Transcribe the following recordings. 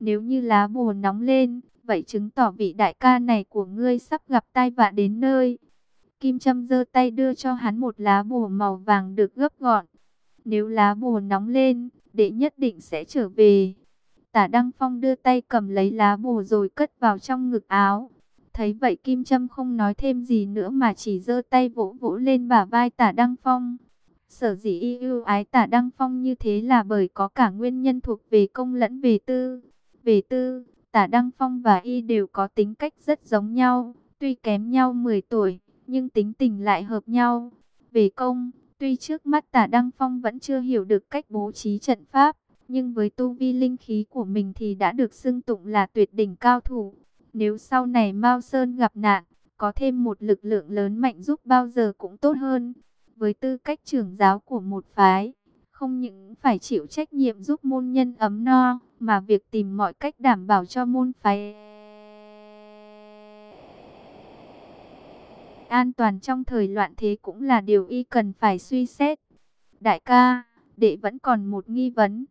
Nếu như lá bùa nóng lên, vậy chứng tỏ vị đại ca này của ngươi sắp gặp tai vạ đến nơi. Kim Trâm giơ tay đưa cho hắn một lá bùa màu vàng được gấp gọn. Nếu lá bùa nóng lên, đệ nhất định sẽ trở về. Tả Đăng Phong đưa tay cầm lấy lá bùa rồi cất vào trong ngực áo. Thấy vậy Kim Trâm không nói thêm gì nữa mà chỉ giơ tay vỗ vỗ lên bả vai Tả Đăng Phong. Sở dĩ yêu ái Tả Đăng Phong như thế là bởi có cả nguyên nhân thuộc về công lẫn về tư. Về tư, Tả Đăng Phong và y đều có tính cách rất giống nhau, tuy kém nhau 10 tuổi, nhưng tính tình lại hợp nhau. Về công, tuy trước mắt Tả Đăng Phong vẫn chưa hiểu được cách bố trí trận pháp, nhưng với tu vi linh khí của mình thì đã được xưng tụng là tuyệt đỉnh cao thủ. Nếu sau này Mao Sơn gặp nạn, có thêm một lực lượng lớn mạnh giúp bao giờ cũng tốt hơn. Với tư cách trưởng giáo của một phái, không những phải chịu trách nhiệm giúp môn nhân ấm no, mà việc tìm mọi cách đảm bảo cho môn phái an toàn trong thời loạn thế cũng là điều y cần phải suy xét. Đại ca, đệ vẫn còn một nghi vấn.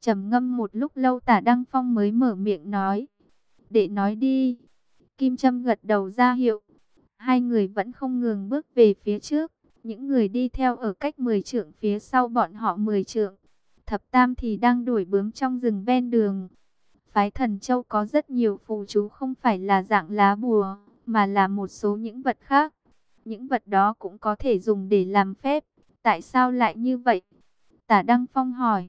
trầm ngâm một lúc lâu tả Đăng Phong mới mở miệng nói. Đệ nói đi. Kim Trâm gật đầu ra hiệu. Hai người vẫn không ngừng bước về phía trước. Những người đi theo ở cách 10 trượng phía sau bọn họ 10 trượng. Thập Tam thì đang đuổi bướm trong rừng ven đường. Phái Thần Châu có rất nhiều phù chú không phải là dạng lá bùa, mà là một số những vật khác. Những vật đó cũng có thể dùng để làm phép. Tại sao lại như vậy? Tả Đăng Phong hỏi.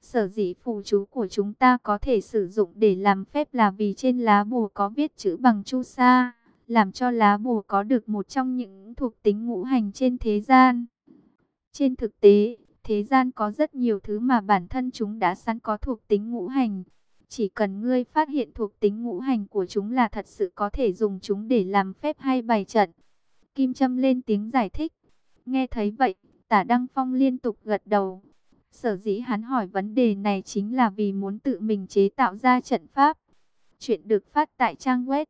Sở dĩ phù chú của chúng ta có thể sử dụng để làm phép là vì trên lá bùa có viết chữ bằng chu sa, làm cho lá bùa có được một trong những thuộc tính ngũ hành trên thế gian. Trên thực tế, thế gian có rất nhiều thứ mà bản thân chúng đã sẵn có thuộc tính ngũ hành. Chỉ cần ngươi phát hiện thuộc tính ngũ hành của chúng là thật sự có thể dùng chúng để làm phép hay bày trận. Kim Trâm lên tiếng giải thích. Nghe thấy vậy, tả Đăng Phong liên tục gật đầu. Sở dĩ hắn hỏi vấn đề này chính là vì muốn tự mình chế tạo ra trận pháp. Chuyện được phát tại trang web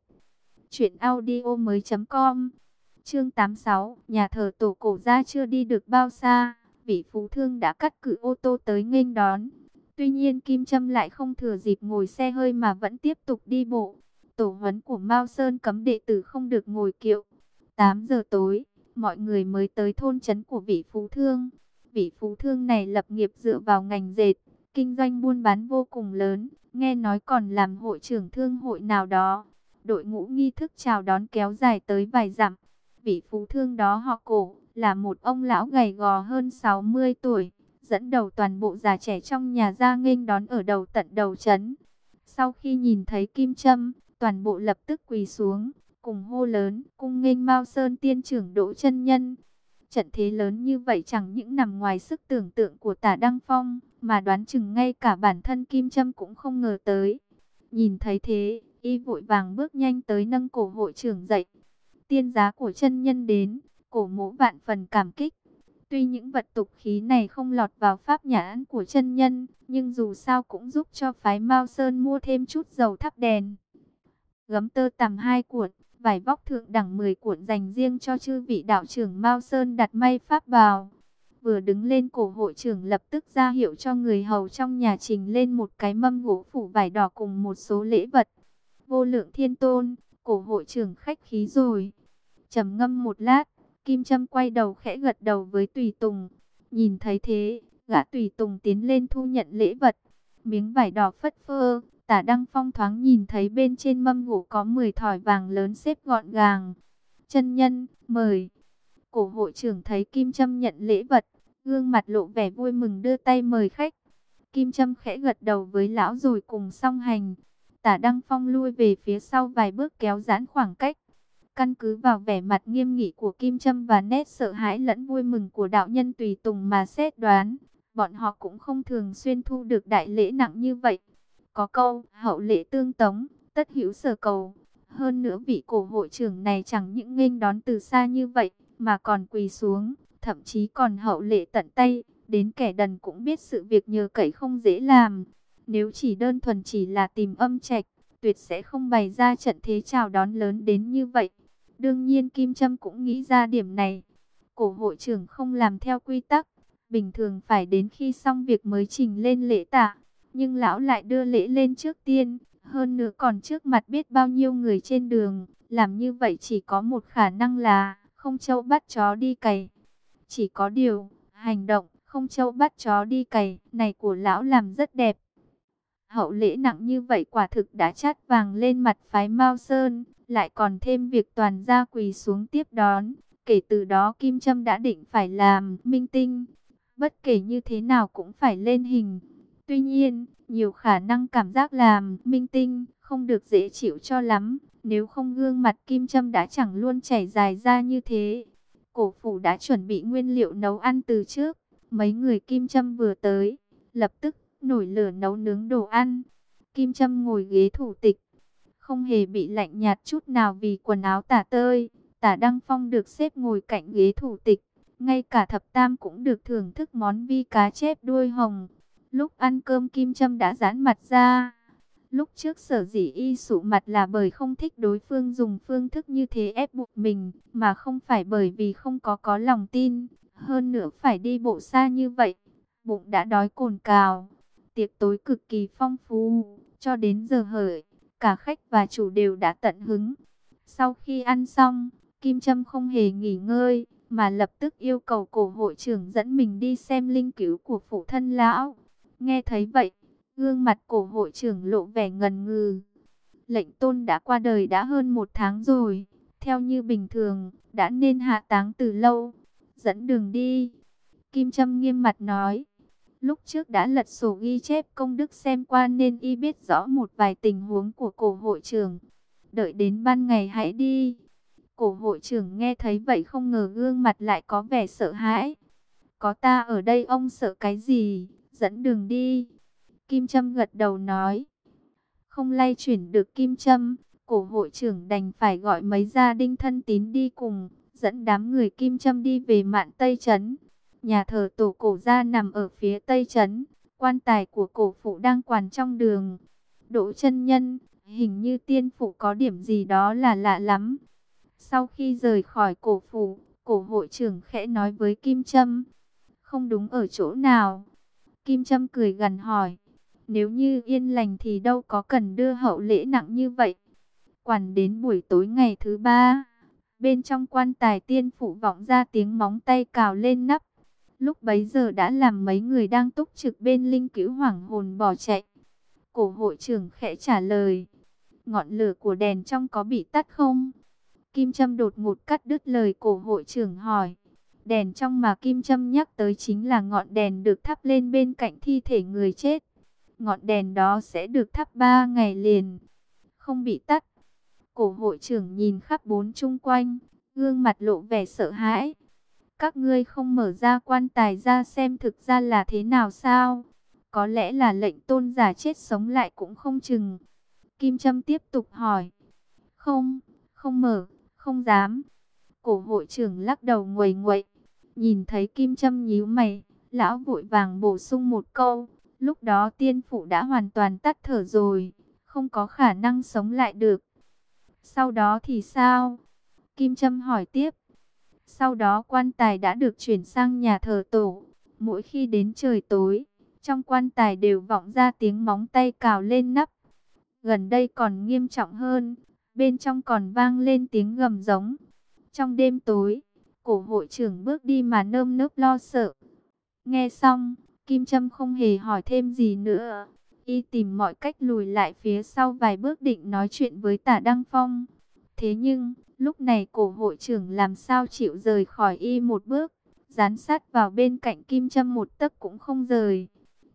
truyệnaudiomoi.com. Chương 86, nhà thờ tổ cổ ra chưa đi được bao xa, vị phú thương đã cắt cử ô tô tới nghênh đón. Tuy nhiên Kim Trâm lại không thừa dịp ngồi xe hơi mà vẫn tiếp tục đi bộ. Tổ huấn của Mao Sơn cấm đệ tử không được ngồi kiệu. 8 giờ tối, mọi người mới tới thôn trấn của vị phú thương. Vị phú thương này lập nghiệp dựa vào ngành dệt, kinh doanh buôn bán vô cùng lớn, nghe nói còn làm hội trưởng thương hội nào đó. Đội ngũ nghi thức chào đón kéo dài tới vài dặm. Vị phú thương đó họ cổ, là một ông lão gầy gò hơn 60 tuổi, dẫn đầu toàn bộ già trẻ trong nhà ra nghênh đón ở đầu tận đầu trấn. Sau khi nhìn thấy Kim Trâm, toàn bộ lập tức quỳ xuống, cùng hô lớn, cung nghênh Mao Sơn tiên trưởng Đỗ chân Nhân. Trận thế lớn như vậy chẳng những nằm ngoài sức tưởng tượng của tả Đăng Phong, mà đoán chừng ngay cả bản thân Kim Trâm cũng không ngờ tới. Nhìn thấy thế, y vội vàng bước nhanh tới nâng cổ hội trưởng dậy. Tiên giá của chân nhân đến, cổ mũ vạn phần cảm kích. Tuy những vật tục khí này không lọt vào pháp nhãn của chân nhân, nhưng dù sao cũng giúp cho phái Mao Sơn mua thêm chút dầu thắp đèn. Gấm tơ tằm hai cuộn, vải vóc thượng đẳng 10 cuộn dành riêng cho chư vị đạo trưởng Mao Sơn đặt may pháp bào. Vừa đứng lên cổ hội trưởng lập tức ra hiệu cho người hầu trong nhà trình lên một cái mâm gỗ phủ vải đỏ cùng một số lễ vật. Vô lượng thiên tôn, cổ hội trưởng khách khí rồi. trầm ngâm một lát, Kim Trâm quay đầu khẽ gật đầu với Tùy Tùng. Nhìn thấy thế, gã Tùy Tùng tiến lên thu nhận lễ vật. Miếng vải đỏ phất phơ, Tả Đăng Phong thoáng nhìn thấy bên trên mâm ngủ có 10 thỏi vàng lớn xếp gọn gàng. Chân nhân, mời. Cổ hội trưởng thấy Kim Trâm nhận lễ vật, gương mặt lộ vẻ vui mừng đưa tay mời khách. Kim Trâm khẽ gật đầu với lão rồi cùng song hành. Tả Đăng Phong lui về phía sau vài bước kéo giãn khoảng cách. Căn cứ vào vẻ mặt nghiêm nghị của Kim Trâm và nét sợ hãi lẫn vui mừng của đạo nhân tùy tùng mà xét đoán, bọn họ cũng không thường xuyên thu được đại lễ nặng như vậy. Có câu, hậu lễ tương tống, tất hữu sở cầu. Hơn nữa vị cổ hội trưởng này chẳng những nghênh đón từ xa như vậy, mà còn quỳ xuống, thậm chí còn hậu lễ tận tay, đến kẻ đần cũng biết sự việc nhờ cậy không dễ làm. Nếu chỉ đơn thuần chỉ là tìm âm trạch, tuyệt sẽ không bày ra trận thế chào đón lớn đến như vậy. Đương nhiên Kim Trâm cũng nghĩ ra điểm này. Cổ hội trưởng không làm theo quy tắc, bình thường phải đến khi xong việc mới trình lên lễ tạ. nhưng lão lại đưa lễ lên trước tiên, hơn nữa còn trước mặt biết bao nhiêu người trên đường, làm như vậy chỉ có một khả năng là không châu bắt chó đi cày. Chỉ có điều, hành động không châu bắt chó đi cày này của lão làm rất đẹp. Hậu lễ nặng như vậy quả thực đã chát vàng lên mặt phái Mao Sơn, lại còn thêm việc toàn gia quỳ xuống tiếp đón. Kể từ đó Kim Trâm đã định phải làm minh tinh, bất kể như thế nào cũng phải lên hình. Tuy nhiên, nhiều khả năng cảm giác làm minh tinh không được dễ chịu cho lắm, nếu không gương mặt Kim Trâm đã chẳng luôn chảy dài ra như thế. Cổ phủ đã chuẩn bị nguyên liệu nấu ăn từ trước, mấy người Kim Trâm vừa tới, lập tức nổi lửa nấu nướng đồ ăn. Kim Trâm ngồi ghế thủ tịch, không hề bị lạnh nhạt chút nào vì quần áo tả tơi. Tả Đăng Phong được xếp ngồi cạnh ghế thủ tịch, ngay cả thập tam cũng được thưởng thức món vi cá chép đuôi hồng. Lúc ăn cơm Kim Trâm đã giãn mặt ra. Lúc trước sở dĩ y sụ mặt là bởi không thích đối phương dùng phương thức như thế ép buộc mình, mà không phải bởi vì không có có lòng tin. Hơn nữa phải đi bộ xa như vậy, bụng đã đói cồn cào. Tiệc tối cực kỳ phong phú, cho đến giờ hởi, cả khách và chủ đều đã tận hứng. Sau khi ăn xong, Kim Trâm không hề nghỉ ngơi, mà lập tức yêu cầu cổ hội trưởng dẫn mình đi xem linh cứu của phụ thân lão. Nghe thấy vậy, gương mặt cổ hội trưởng lộ vẻ ngần ngừ. Lệnh tôn đã qua đời đã hơn một tháng rồi, theo như bình thường, đã nên hạ táng từ lâu. Dẫn đường đi. Kim Trâm nghiêm mặt nói. Lúc trước đã lật sổ ghi chép công đức xem qua nên y biết rõ một vài tình huống của cổ hội trưởng. Đợi đến ban ngày hãy đi. Cổ hội trưởng nghe thấy vậy không ngờ gương mặt lại có vẻ sợ hãi. Có ta ở đây ông sợ cái gì? Dẫn đường đi. Kim Trâm gật đầu nói. Không lay chuyển được Kim Trâm, cổ hội trưởng đành phải gọi mấy gia đình thân tín đi cùng, dẫn đám người Kim Trâm đi về mạn Tây Trấn. Nhà thờ tổ cổ gia nằm ở phía Tây Trấn, quan tài của cổ phụ đang quản trong đường. Đỗ chân nhân, hình như tiên phụ có điểm gì đó là lạ lắm. Sau khi rời khỏi cổ phủ, cổ hội trưởng khẽ nói với Kim Trâm. Không đúng ở chỗ nào. Kim Trâm cười gần hỏi. Nếu như yên lành thì đâu có cần đưa hậu lễ nặng như vậy. Quản đến buổi tối ngày thứ ba. Bên trong quan tài tiên phụ vọng ra tiếng móng tay cào lên nắp. Lúc bấy giờ đã làm mấy người đang túc trực bên linh cữu hoảng hồn bỏ chạy. Cổ hội trưởng khẽ trả lời. Ngọn lửa của đèn trong có bị tắt không? Kim Trâm đột ngột cắt đứt lời cổ hội trưởng hỏi. Đèn trong mà Kim Trâm nhắc tới chính là ngọn đèn được thắp lên bên cạnh thi thể người chết. Ngọn đèn đó sẽ được thắp ba ngày liền, không bị tắt. Cổ hội trưởng nhìn khắp bốn chung quanh, gương mặt lộ vẻ sợ hãi. Các ngươi không mở ra quan tài ra xem thực ra là thế nào sao? Có lẽ là lệnh tôn giả chết sống lại cũng không chừng. Kim Trâm tiếp tục hỏi. Không, không mở, không dám. Cổ hội trưởng lắc đầu nguầy nguậy. Nhìn thấy Kim Trâm nhíu mày, lão vội vàng bổ sung một câu. Lúc đó tiên phụ đã hoàn toàn tắt thở rồi, không có khả năng sống lại được. Sau đó thì sao? Kim Trâm hỏi tiếp. Sau đó quan tài đã được chuyển sang nhà thờ tổ. Mỗi khi đến trời tối, trong quan tài đều vọng ra tiếng móng tay cào lên nắp. Gần đây còn nghiêm trọng hơn, bên trong còn vang lên tiếng gầm giống. Trong đêm tối, cổ hội trưởng bước đi mà nơm nớp lo sợ. Nghe xong, Kim Trâm không hề hỏi thêm gì nữa. Y tìm mọi cách lùi lại phía sau vài bước định nói chuyện với tả Đăng Phong. Thế nhưng, lúc này cổ hội trưởng làm sao chịu rời khỏi Y một bước. Dán sát vào bên cạnh Kim châm một tấc cũng không rời.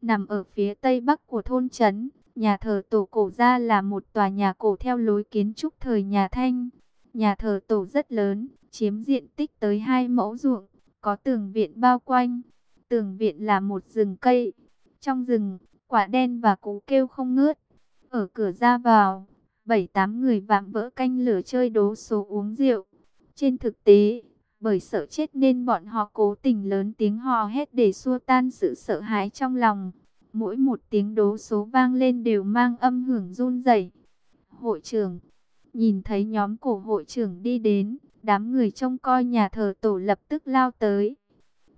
Nằm ở phía tây bắc của thôn Trấn, nhà thờ tổ cổ ra là một tòa nhà cổ theo lối kiến trúc thời nhà Thanh. Nhà thờ tổ rất lớn, chiếm diện tích tới hai mẫu ruộng, có tường viện bao quanh. Tường viện là một rừng cây. Trong rừng, quả đen và cú kêu không ngớt. Ở cửa ra vào, bảy tám người vạm vỡ canh lửa chơi đố số uống rượu. Trên thực tế, bởi sợ chết nên bọn họ cố tình lớn tiếng hò hét để xua tan sự sợ hãi trong lòng. Mỗi một tiếng đố số vang lên đều mang âm hưởng run rẩy. Hội trưởng, nhìn thấy nhóm cổ hội trưởng đi đến, đám người trông coi nhà thờ tổ lập tức lao tới.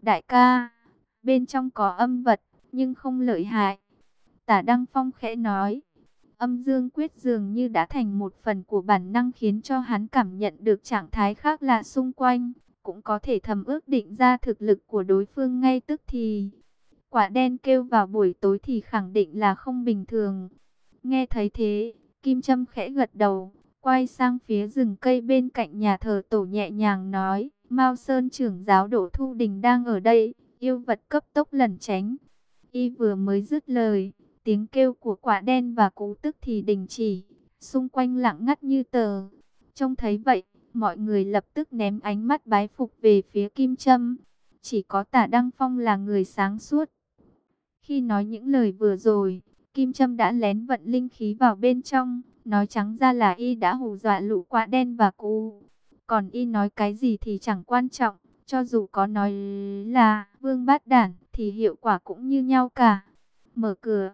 Đại ca, bên trong có âm vật, nhưng không lợi hại. Tả Đăng Phong khẽ nói. Âm dương quyết dường như đã thành một phần của bản năng khiến cho hắn cảm nhận được trạng thái khác lạ xung quanh. Cũng có thể thầm ước định ra thực lực của đối phương ngay tức thì. Quả đen kêu vào buổi tối thì khẳng định là không bình thường. Nghe thấy thế, Kim Trâm khẽ gật đầu, quay sang phía rừng cây bên cạnh nhà thờ tổ nhẹ nhàng nói, Mao Sơn trưởng giáo Đỗ Thu Đình đang ở đây, yêu vật cấp tốc lẩn tránh. Y vừa mới dứt lời, tiếng kêu của quả đen và cú tức thì đình chỉ, xung quanh lặng ngắt như tờ. Trông thấy vậy, mọi người lập tức ném ánh mắt bái phục về phía Kim Trâm. Chỉ có tả Đăng Phong là người sáng suốt. Khi nói những lời vừa rồi, Kim Trâm đã lén vận linh khí vào bên trong, nói trắng ra là y đã hù dọa lũ quả đen và cú. Còn y nói cái gì thì chẳng quan trọng, cho dù có nói là vương bát đản thì hiệu quả cũng như nhau cả. Mở cửa,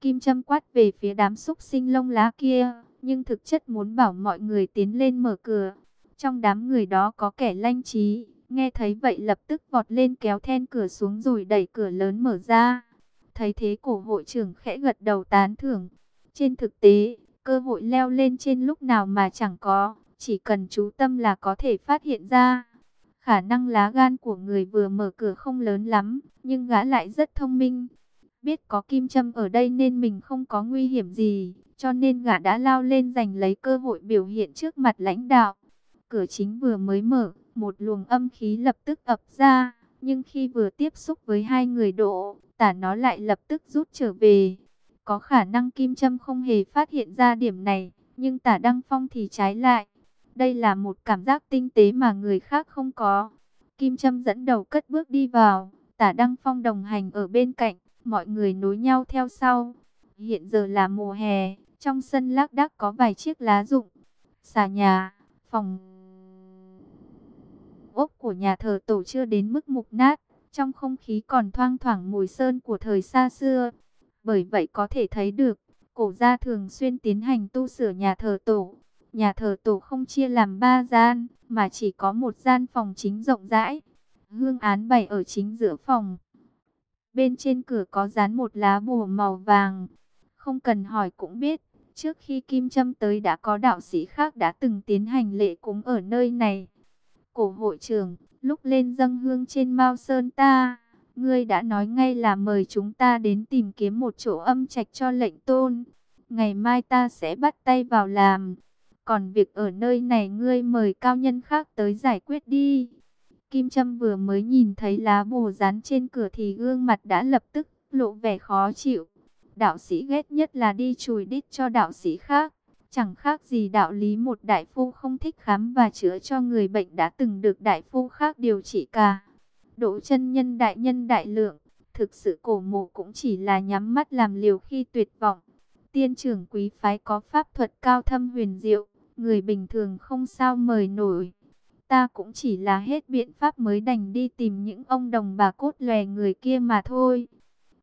Kim châm quát về phía đám xúc sinh lông lá kia, nhưng thực chất muốn bảo mọi người tiến lên mở cửa. Trong đám người đó có kẻ lanh trí, nghe thấy vậy lập tức vọt lên kéo then cửa xuống rồi đẩy cửa lớn mở ra. Thấy thế cổ hội trưởng khẽ gật đầu tán thưởng. Trên thực tế, cơ hội leo lên trên lúc nào mà chẳng có, chỉ cần chú tâm là có thể phát hiện ra. Khả năng lá gan của người vừa mở cửa không lớn lắm, nhưng gã lại rất thông minh. Biết có kim châm ở đây nên mình không có nguy hiểm gì, cho nên gã đã lao lên giành lấy cơ hội biểu hiện trước mặt lãnh đạo. Cửa chính vừa mới mở, một luồng âm khí lập tức ập ra, nhưng khi vừa tiếp xúc với hai người độ, tả nó lại lập tức rút trở về. Có khả năng kim châm không hề phát hiện ra điểm này, nhưng tả Đăng Phong thì trái lại. Đây là một cảm giác tinh tế mà người khác không có. Kim châm dẫn đầu cất bước đi vào, tả Đăng Phong đồng hành ở bên cạnh, mọi người nối nhau theo sau. Hiện giờ là mùa hè, trong sân lác đác có vài chiếc lá rụng. Xà nhà, phòng ốc của nhà thờ tổ chưa đến mức mục nát, trong không khí còn thoang thoảng mùi sơn của thời xa xưa. Bởi vậy có thể thấy được, cổ gia thường xuyên tiến hành tu sửa nhà thờ tổ. Nhà thờ tổ không chia làm ba gian, mà chỉ có một gian phòng chính rộng rãi. Hương án bày ở chính giữa phòng. Bên trên cửa có dán một lá bùa màu vàng. Không cần hỏi cũng biết, trước khi Kim Trâm tới đã có đạo sĩ khác đã từng tiến hành lễ cúng ở nơi này. Cổ hội trưởng, lúc lên dâng hương trên Mao Sơn ta, ngươi đã nói ngay là mời chúng ta đến tìm kiếm một chỗ âm trạch cho lệnh tôn. Ngày mai ta sẽ bắt tay vào làm. Còn việc ở nơi này ngươi mời cao nhân khác tới giải quyết đi. Kim Trâm vừa mới nhìn thấy lá bồ dán trên cửa thì gương mặt đã lập tức lộ vẻ khó chịu. Đạo sĩ ghét nhất là đi chùi đít cho đạo sĩ khác. Chẳng khác gì đạo lý một đại phu không thích khám và chữa cho người bệnh đã từng được đại phu khác điều trị cả. Đỗ chân nhân đại nhân đại lượng, thực sự cổ mộ cũng chỉ là nhắm mắt làm liều khi tuyệt vọng. Tiên trưởng quý phái có pháp thuật cao thâm huyền diệu, người bình thường không sao mời nổi. Ta cũng chỉ là hết biện pháp mới đành đi tìm những ông đồng bà cốt lòe người kia mà thôi.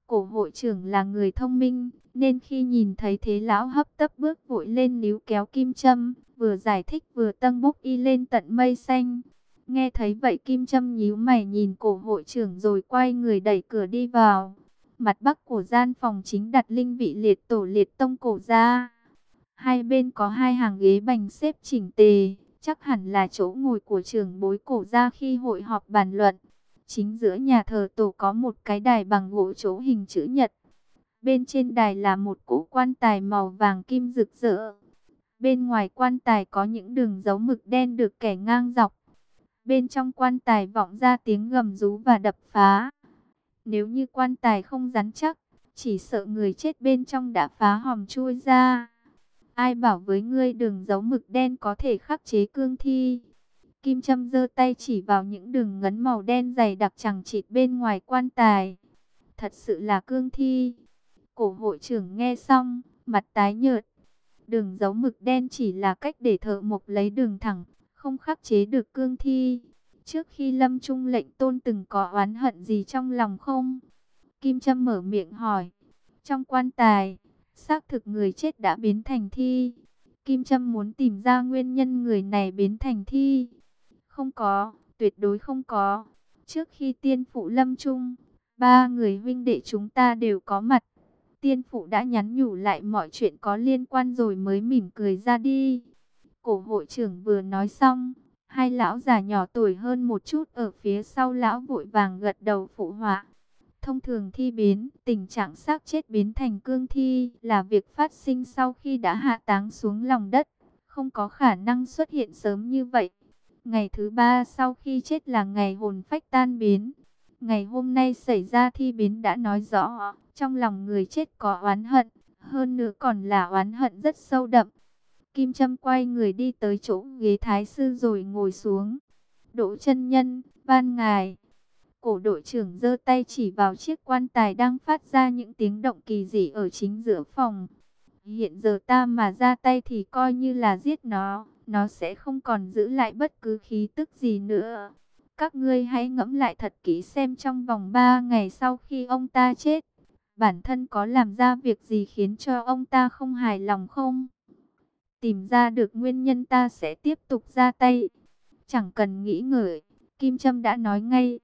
Cổ hội trưởng là người thông minh, nên khi nhìn thấy thế lão hấp tấp bước vội lên níu kéo kim châm, vừa giải thích vừa tăng bốc y lên tận mây xanh. Nghe thấy vậy kim châm nhíu mày nhìn cổ hội trưởng rồi quay người đẩy cửa đi vào. Mặt bắc của gian phòng chính đặt linh vị liệt tổ liệt tông cổ ra. Hai bên có hai hàng ghế bành xếp chỉnh tề, chắc hẳn là chỗ ngồi của trưởng bối cổ ra khi hội họp bàn luận. Chính giữa nhà thờ tổ có một cái đài bằng gỗ chỗ hình chữ nhật. Bên trên đài là một cỗ quan tài màu vàng kim rực rỡ. Bên ngoài quan tài có những đường dấu mực đen được kẻ ngang dọc. Bên trong quan tài vọng ra tiếng gầm rú và đập phá. Nếu như quan tài không rắn chắc, chỉ sợ người chết bên trong đã phá hòm chui ra. Ai bảo với ngươi đường dấu mực đen có thể khắc chế cương thi. Kim Trâm giơ tay chỉ vào những đường ngấn màu đen dày đặc chẳng chịt bên ngoài quan tài. Thật sự là cương thi. Cổ hội trưởng nghe xong, mặt tái nhợt. Đường dấu mực đen chỉ là cách để thợ mộc lấy đường thẳng, không khắc chế được cương thi. Trước khi lâm trung lệnh tôn từng có oán hận gì trong lòng không? Kim Trâm mở miệng hỏi. Trong quan tài, xác thực người chết đã biến thành thi. Kim Trâm muốn tìm ra nguyên nhân người này biến thành thi. Không có, tuyệt đối không có. Trước khi tiên phụ lâm trung, ba người huynh đệ chúng ta đều có mặt. tiên phụ đã nhắn nhủ lại mọi chuyện có liên quan rồi mới mỉm cười ra đi. Cổ hội trưởng vừa nói xong, hai lão già nhỏ tuổi hơn một chút ở phía sau lão vội vàng gật đầu phụ họa. Thông thường thi biến, tình trạng xác chết biến thành cương thi là việc phát sinh sau khi đã hạ táng xuống lòng đất, không có khả năng xuất hiện sớm như vậy. Ngày thứ ba sau khi chết là ngày hồn phách tan biến. Ngày hôm nay xảy ra thi biến đã nói rõ, trong lòng người chết có oán hận, hơn nữa còn là oán hận rất sâu đậm. Kim Trâm quay người đi tới chỗ ghế thái sư rồi ngồi xuống. Đỗ chân nhân, ban ngài. Cổ đội trưởng giơ tay chỉ vào chiếc quan tài đang phát ra những tiếng động kỳ dị ở chính giữa phòng. Hiện giờ ta mà ra tay thì coi như là giết nó, nó sẽ không còn giữ lại bất cứ khí tức gì nữa. Các ngươi hãy ngẫm lại thật kỹ xem trong vòng 3 ngày sau khi ông ta chết, bản thân có làm ra việc gì khiến cho ông ta không hài lòng không? Tìm ra được nguyên nhân ta sẽ tiếp tục ra tay. Chẳng cần nghĩ ngợi, Kim Trâm đã nói ngay.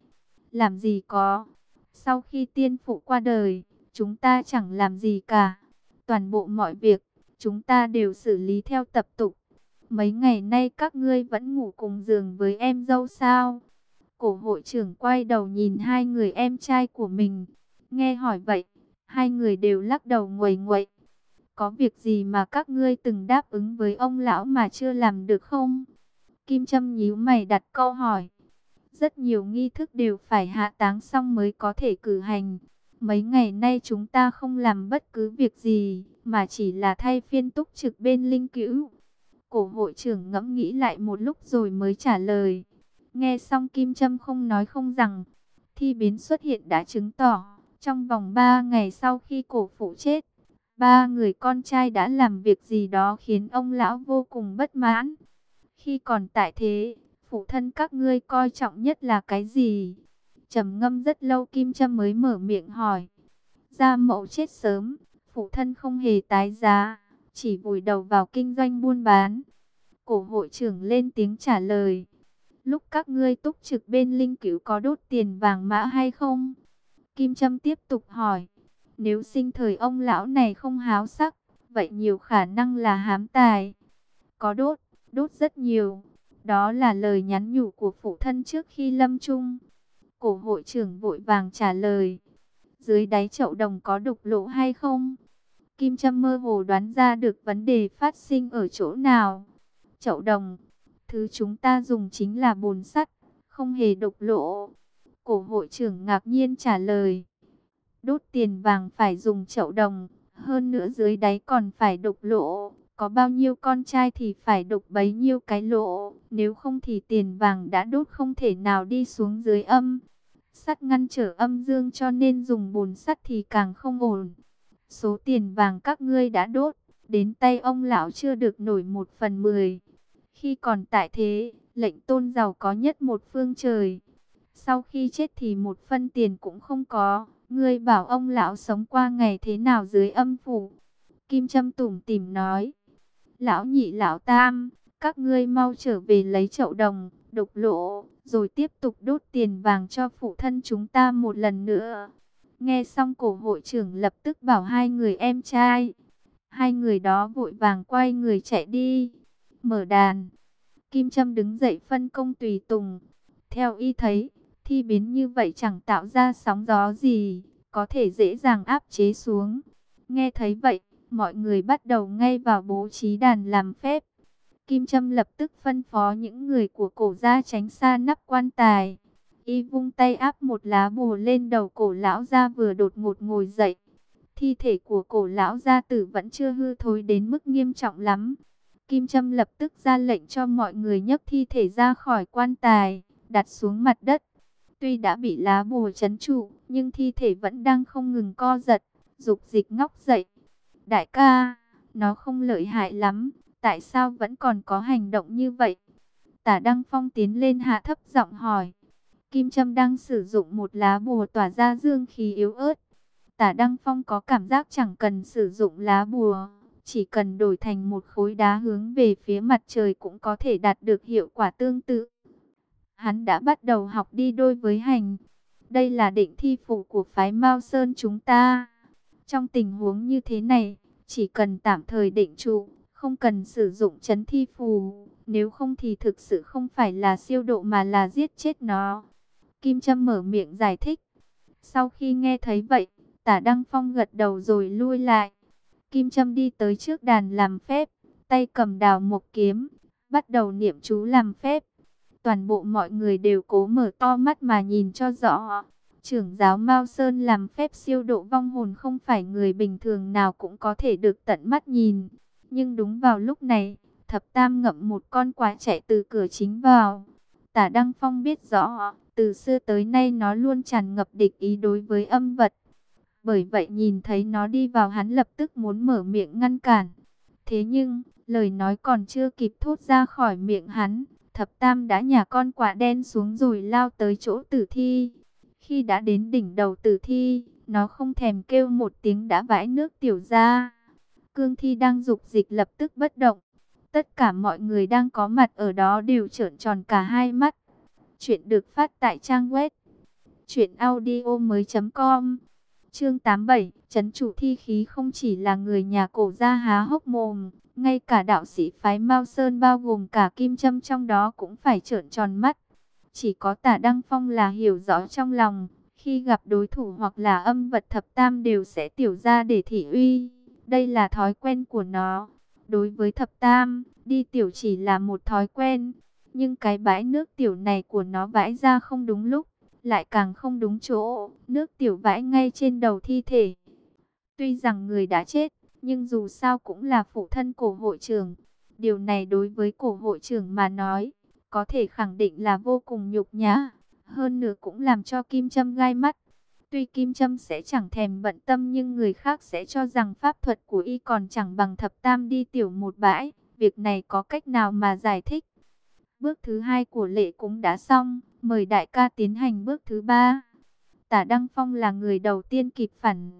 Làm gì có. Sau khi tiên phụ qua đời, chúng ta chẳng làm gì cả. Toàn bộ mọi việc, chúng ta đều xử lý theo tập tục. Mấy ngày nay các ngươi vẫn ngủ cùng giường với em dâu sao? Cổ hội trưởng quay đầu nhìn hai người em trai của mình. Nghe hỏi vậy, hai người đều lắc đầu nguầy nguậy. Có việc gì mà các ngươi từng đáp ứng với ông lão mà chưa làm được không? Kim Trâm nhíu mày đặt câu hỏi. Rất nhiều nghi thức đều phải hạ táng xong mới có thể cử hành. Mấy ngày nay chúng ta không làm bất cứ việc gì, mà chỉ là thay phiên túc trực bên linh cữu. Cổ hội trưởng ngẫm nghĩ lại một lúc rồi mới trả lời. Nghe xong Kim Trâm không nói không rằng, thi biến xuất hiện đã chứng tỏ, trong vòng 3 ngày sau khi cổ phụ chết, ba người con trai đã làm việc gì đó khiến ông lão vô cùng bất mãn. Khi còn tại thế, phụ thân các ngươi coi trọng nhất là cái gì? trầm ngâm rất lâu Kim Trâm mới mở miệng hỏi. Gia mẫu chết sớm, phụ thân không hề tái giá, chỉ vùi đầu vào kinh doanh buôn bán. Cổ hội trưởng lên tiếng trả lời. Lúc các ngươi túc trực bên linh cữu có đốt tiền vàng mã hay không? Kim Trâm tiếp tục hỏi. Nếu sinh thời ông lão này không háo sắc, vậy nhiều khả năng là hám tài. Có đốt, đốt rất nhiều. Đó là lời nhắn nhủ của phụ thân trước khi lâm chung. Cổ hội trưởng vội vàng trả lời. Dưới đáy chậu đồng có đục lỗ hay không? Kim Trâm mơ hồ đoán ra được vấn đề phát sinh ở chỗ nào. Chậu đồng, thứ chúng ta dùng chính là bồn sắt, không hề đục lỗ. Cổ hội trưởng ngạc nhiên trả lời. Đốt tiền vàng phải dùng chậu đồng, hơn nữa dưới đáy còn phải đục lỗ. Có bao nhiêu con trai thì phải đục bấy nhiêu cái lỗ, nếu không thì tiền vàng đã đốt không thể nào đi xuống dưới âm. Sắt ngăn trở âm dương cho nên dùng bồn sắt thì càng không ổn. Số tiền vàng các ngươi đã đốt, đến tay ông lão chưa được nổi một phần mười. Khi còn tại thế, lệnh tôn giàu có nhất một phương trời. Sau khi chết thì một phân tiền cũng không có. Ngươi bảo ông lão sống qua ngày thế nào dưới âm phủ. Kim Trâm tủm tìm nói. Lão nhị lão tam, các ngươi mau trở về lấy chậu đồng, đục lỗ, rồi tiếp tục đốt tiền vàng cho phụ thân chúng ta một lần nữa. Nghe xong cổ hội trưởng lập tức bảo hai người em trai. Hai người đó vội vàng quay người chạy đi. Mở đàn. Kim Trâm đứng dậy phân công tùy tùng. Theo y thấy, thi biến như vậy chẳng tạo ra sóng gió gì, có thể dễ dàng áp chế xuống. Nghe thấy vậy, mọi người bắt đầu ngay vào bố trí đàn làm phép. Kim Trâm lập tức phân phó những người của cổ gia tránh xa nắp quan tài. Y vung tay áp một lá bùa lên đầu cổ lão gia vừa đột ngột ngồi dậy. Thi thể của cổ lão gia tử vẫn chưa hư thối đến mức nghiêm trọng lắm. Kim Trâm lập tức ra lệnh cho mọi người nhấc thi thể ra khỏi quan tài, đặt xuống mặt đất. Tuy đã bị lá bùa chấn trụ, nhưng thi thể vẫn đang không ngừng co giật, dục dịch ngóc dậy. Đại ca, nó không lợi hại lắm, tại sao vẫn còn có hành động như vậy? Tả Đăng Phong tiến lên hạ thấp giọng hỏi. Kim Trâm đang sử dụng một lá bùa tỏa ra dương khí yếu ớt. Tả Đăng Phong có cảm giác chẳng cần sử dụng lá bùa, chỉ cần đổi thành một khối đá hướng về phía mặt trời cũng có thể đạt được hiệu quả tương tự. Hắn đã bắt đầu học đi đôi với hành. Đây là định thi phụ của phái Mao Sơn chúng ta. Trong tình huống như thế này, chỉ cần tạm thời định trụ, không cần sử dụng chấn thi phù, nếu không thì thực sự không phải là siêu độ mà là giết chết nó. Kim Trâm mở miệng giải thích. Sau khi nghe thấy vậy, tả Đăng Phong gật đầu rồi lui lại. Kim Trâm đi tới trước đàn làm phép, tay cầm đào một kiếm, bắt đầu niệm chú làm phép. Toàn bộ mọi người đều cố mở to mắt mà nhìn cho rõ. Trưởng giáo Mao Sơn làm phép siêu độ vong hồn không phải người bình thường nào cũng có thể được tận mắt nhìn. Nhưng đúng vào lúc này, thập tam ngậm một con quái chạy từ cửa chính vào. Tả Đăng Phong biết rõ, từ xưa tới nay nó luôn tràn ngập địch ý đối với âm vật. Bởi vậy nhìn thấy nó đi vào hắn lập tức muốn mở miệng ngăn cản. Thế nhưng, lời nói còn chưa kịp thốt ra khỏi miệng hắn, thập tam đã nhả con quả đen xuống rồi lao tới chỗ tử thi. Khi đã đến đỉnh đầu tử thi, nó không thèm kêu một tiếng đã vãi nước tiểu ra. Cương thi đang dục dịch lập tức bất động. Tất cả mọi người đang có mặt ở đó đều trợn tròn cả hai mắt. Chuyện được phát tại trang web truyệnaudiomoi.com. Chương 87, trấn chủ thi khí không chỉ là người nhà cổ gia há hốc mồm, ngay cả đạo sĩ phái Mao Sơn bao gồm cả Kim Trâm trong đó cũng phải trợn tròn mắt. Chỉ có Tả Đăng Phong là hiểu rõ trong lòng, khi gặp đối thủ hoặc là âm vật thập tam đều sẽ tiểu ra để thị uy. Đây là thói quen của nó. Đối với thập tam, đi tiểu chỉ là một thói quen. Nhưng cái bãi nước tiểu này của nó vãi ra không đúng lúc, lại càng không đúng chỗ. Nước tiểu vãi ngay trên đầu thi thể. Tuy rằng người đã chết, nhưng dù sao cũng là phụ thân cổ hội trưởng. Điều này đối với cổ hội trưởng mà nói, có thể khẳng định là vô cùng nhục nhã. Hơn nữa cũng làm cho Kim Trâm gai mắt. Tuy Kim Trâm sẽ chẳng thèm bận tâm nhưng người khác sẽ cho rằng pháp thuật của y còn chẳng bằng thập tam đi tiểu một bãi. Việc này có cách nào mà giải thích? Bước thứ hai của lễ cũng đã xong, mời đại ca tiến hành bước thứ ba. Tả Đăng Phong là người đầu tiên kịp phản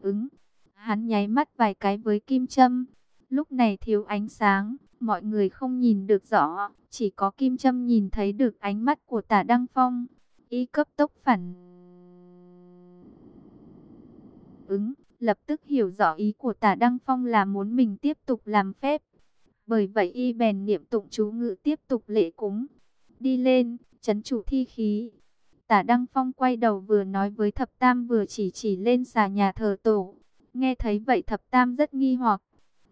ứng. Hắn nháy mắt vài cái với kim châm. Lúc này thiếu ánh sáng, mọi người không nhìn được rõ, chỉ có kim châm nhìn thấy được ánh mắt của tả Đăng Phong. Y cấp tốc phản ứng, lập tức hiểu rõ ý của tả Đăng Phong là muốn mình tiếp tục làm phép. Bởi vậy y bèn niệm tụng chú ngự tiếp tục lễ cúng. Đi lên, chấn chủ thi khí. Tả Đăng Phong quay đầu vừa nói với thập tam vừa chỉ chỉ lên xà nhà thờ tổ. Nghe thấy vậy thập tam rất nghi hoặc.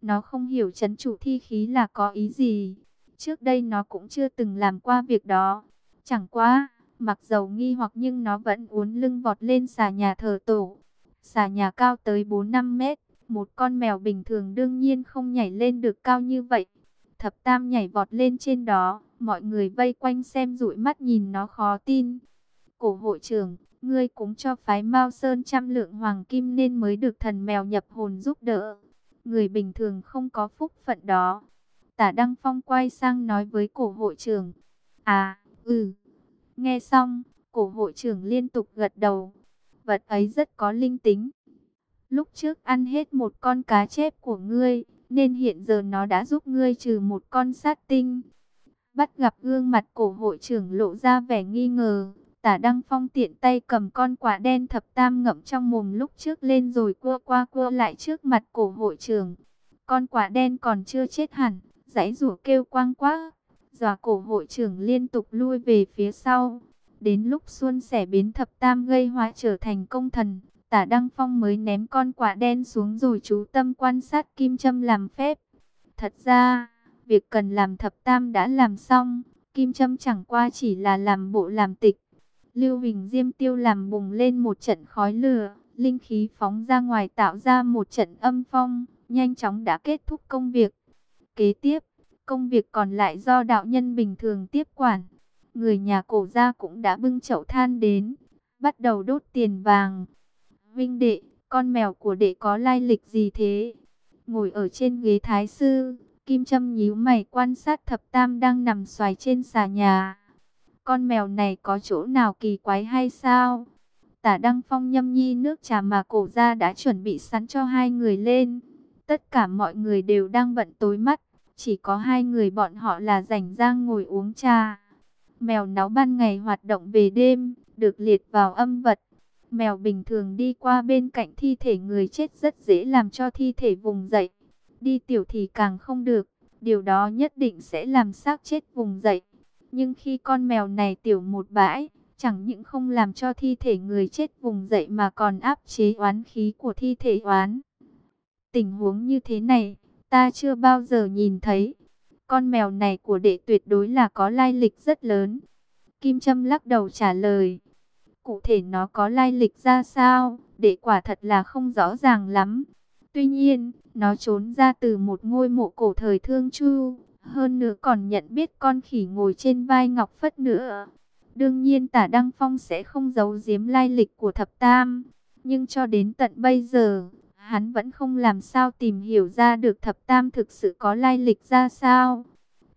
Nó không hiểu chấn chủ thi khí là có ý gì. Trước đây nó cũng chưa từng làm qua việc đó. Chẳng qua, mặc dầu nghi hoặc nhưng nó vẫn uốn lưng vọt lên xà nhà thờ tổ. Xà nhà cao tới 4-5 mét. Một con mèo bình thường đương nhiên không nhảy lên được cao như vậy. Thập tam nhảy vọt lên trên đó. Mọi người vây quanh xem rụi mắt nhìn nó khó tin. Cổ hội trưởng, ngươi cũng cho phái Mao Sơn trăm lượng hoàng kim nên mới được thần mèo nhập hồn giúp đỡ. Người bình thường không có phúc phận đó. Tả Đăng Phong quay sang nói với cổ hội trưởng. À, ừ. Nghe xong, cổ hội trưởng liên tục gật đầu. Vật ấy rất có linh tính. Lúc trước ăn hết một con cá chép của ngươi, nên hiện giờ nó đã giúp ngươi trừ một con sát tinh. Bắt gặp gương mặt cổ hội trưởng lộ ra vẻ nghi ngờ. Tả Đăng Phong tiện tay cầm con quả đen thập tam ngậm trong mồm lúc trước lên rồi cua qua cua lại trước mặt cổ hội trưởng. Con quả đen còn chưa chết hẳn, giãy rủa kêu quang quá. Dòa cổ hội trưởng liên tục lui về phía sau. Đến lúc xuân sẻ biến thập tam gây hóa trở thành công thần, tả Đăng Phong mới ném con quả đen xuống rồi chú tâm quan sát kim châm làm phép. Thật ra, việc cần làm thập tam đã làm xong, kim châm chẳng qua chỉ là làm bộ làm tịch. Lưu Huỳnh Diêm Tiêu làm bùng lên một trận khói lửa, linh khí phóng ra ngoài tạo ra một trận âm phong, nhanh chóng đã kết thúc công việc. Kế tiếp, công việc còn lại do đạo nhân bình thường tiếp quản. Người nhà cổ gia cũng đã bưng chậu than đến, bắt đầu đốt tiền vàng. Vinh đệ, con mèo của đệ có lai lịch gì thế? Ngồi ở trên ghế thái sư, Kim Trâm nhíu mày quan sát thập tam đang nằm xoài trên xà nhà. Con mèo này có chỗ nào kỳ quái hay sao? Tả Đăng Phong nhâm nhi nước trà mà cổ ra đã chuẩn bị sẵn cho hai người lên. Tất cả mọi người đều đang bận tối mắt. Chỉ có hai người bọn họ là rảnh rang ngồi uống trà. Mèo náo ban ngày hoạt động về đêm, được liệt vào âm vật. Mèo bình thường đi qua bên cạnh thi thể người chết rất dễ làm cho thi thể vùng dậy. Đi tiểu thì càng không được, điều đó nhất định sẽ làm xác chết vùng dậy. Nhưng khi con mèo này tiểu một bãi, chẳng những không làm cho thi thể người chết vùng dậy mà còn áp chế oán khí của thi thể oán. Tình huống như thế này, ta chưa bao giờ nhìn thấy. Con mèo này của đệ tuyệt đối là có lai lịch rất lớn. Kim Trâm lắc đầu trả lời. Cụ thể nó có lai lịch ra sao, đệ quả thật là không rõ ràng lắm. Tuy nhiên, nó trốn ra từ một ngôi mộ cổ thời thương chu. Hơn nữa còn nhận biết con khỉ ngồi trên vai Ngọc Phất nữa. Đương nhiên tả Đăng Phong sẽ không giấu giếm lai lịch của thập tam. Nhưng cho đến tận bây giờ, hắn vẫn không làm sao tìm hiểu ra được thập tam thực sự có lai lịch ra sao.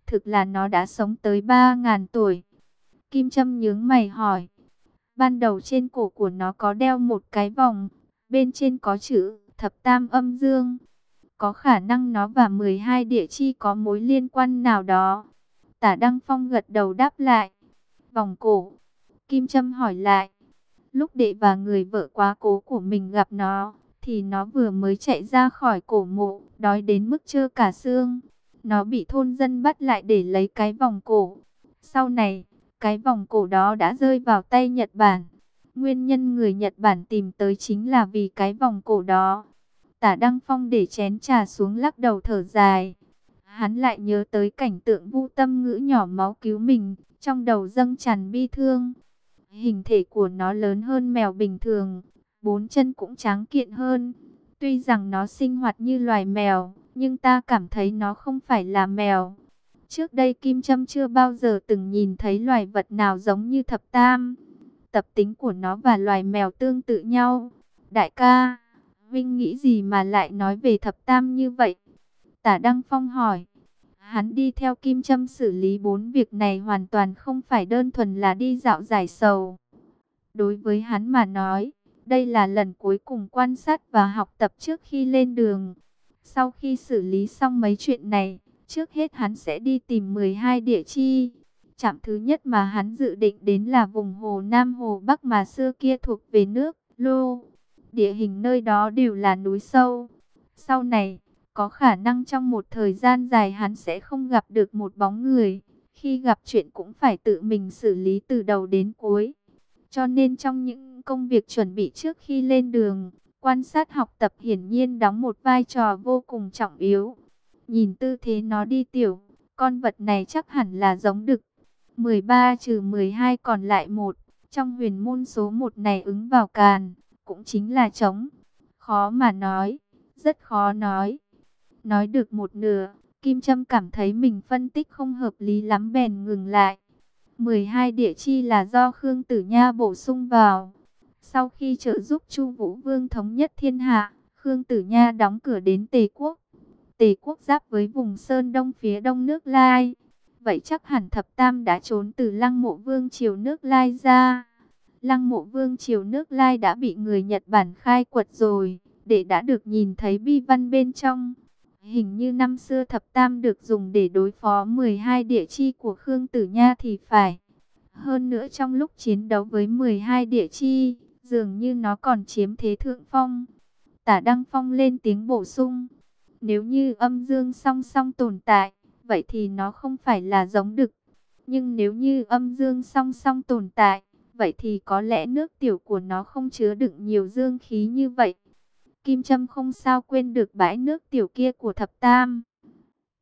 Thực là nó đã sống tới 3.000 tuổi. Kim Trâm nhướng mày hỏi. Ban đầu trên cổ của nó có đeo một cái vòng, bên trên có chữ thập tam âm dương. Có khả năng nó và 12 địa chi có mối liên quan nào đó. Tả Đăng Phong gật đầu đáp lại. Vòng cổ. Kim Trâm hỏi lại. Lúc đệ và người vợ quá cố của mình gặp nó, thì nó vừa mới chạy ra khỏi cổ mộ, đói đến mức trơ cả xương. Nó bị thôn dân bắt lại để lấy cái vòng cổ. Sau này, cái vòng cổ đó đã rơi vào tay Nhật Bản. Nguyên nhân người Nhật Bản tìm tới chính là vì cái vòng cổ đó. Tả Đăng Phong để chén trà xuống lắc đầu thở dài. Hắn lại nhớ tới cảnh tượng vu tâm ngữ nhỏ máu cứu mình, trong đầu dâng tràn bi thương. Hình thể của nó lớn hơn mèo bình thường, bốn chân cũng tráng kiện hơn. Tuy rằng nó sinh hoạt như loài mèo, nhưng ta cảm thấy nó không phải là mèo. Trước đây Kim Trâm chưa bao giờ từng nhìn thấy loài vật nào giống như thập tam. Tập tính của nó và loài mèo tương tự nhau. Đại ca, Vinh nghĩ gì mà lại nói về thập tam như vậy? Tả Đăng Phong hỏi. Hắn đi theo Kim Trâm xử lý bốn việc này hoàn toàn không phải đơn thuần là đi dạo giải sầu. Đối với hắn mà nói, đây là lần cuối cùng quan sát và học tập trước khi lên đường. Sau khi xử lý xong mấy chuyện này, trước hết hắn sẽ đi tìm 12 địa chi. Trạm thứ nhất mà hắn dự định đến là vùng hồ Nam Hồ Bắc mà xưa kia thuộc về nước Lô. Địa hình nơi đó đều là núi sâu. Sau này, có khả năng trong một thời gian dài hắn sẽ không gặp được một bóng người. Khi gặp chuyện cũng phải tự mình xử lý từ đầu đến cuối. Cho nên trong những công việc chuẩn bị trước khi lên đường, quan sát học tập hiển nhiên đóng một vai trò vô cùng trọng yếu. Nhìn tư thế nó đi tiểu, con vật này chắc hẳn là giống đực. 13 trừ 12 còn lại một, trong huyền môn số 1 này ứng vào càn, cũng chính là trống. Khó mà nói, rất khó nói. Nói được một nửa, Kim Trâm cảm thấy mình phân tích không hợp lý lắm bèn ngừng lại. 12 địa chi là do Khương Tử Nha bổ sung vào. Sau khi trợ giúp Chu Vũ Vương thống nhất thiên hạ, Khương Tử Nha đóng cửa đến Tề quốc. Tề quốc giáp với vùng sơn đông phía đông nước Lai. Vậy chắc hẳn thập tam đã trốn từ lăng mộ vương triều nước Lai ra. Lăng mộ vương triều nước Lai đã bị người Nhật Bản khai quật rồi, để đã được nhìn thấy bi văn bên trong. Hình như năm xưa thập tam được dùng để đối phó 12 địa chi của Khương Tử Nha thì phải. Hơn nữa trong lúc chiến đấu với 12 địa chi, dường như nó còn chiếm thế thượng phong. Tả Đăng Phong lên tiếng bổ sung. Nếu như âm dương song song tồn tại, vậy thì nó không phải là giống đực. Nhưng nếu như âm dương song song tồn tại, vậy thì có lẽ nước tiểu của nó không chứa đựng nhiều dương khí như vậy. Kim Trâm không sao quên được bãi nước tiểu kia của thập tam.